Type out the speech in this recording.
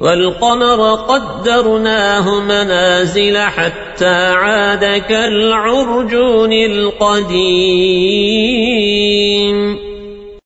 والقمر قدرناه منازل حتى عاد كالعرجون القديم.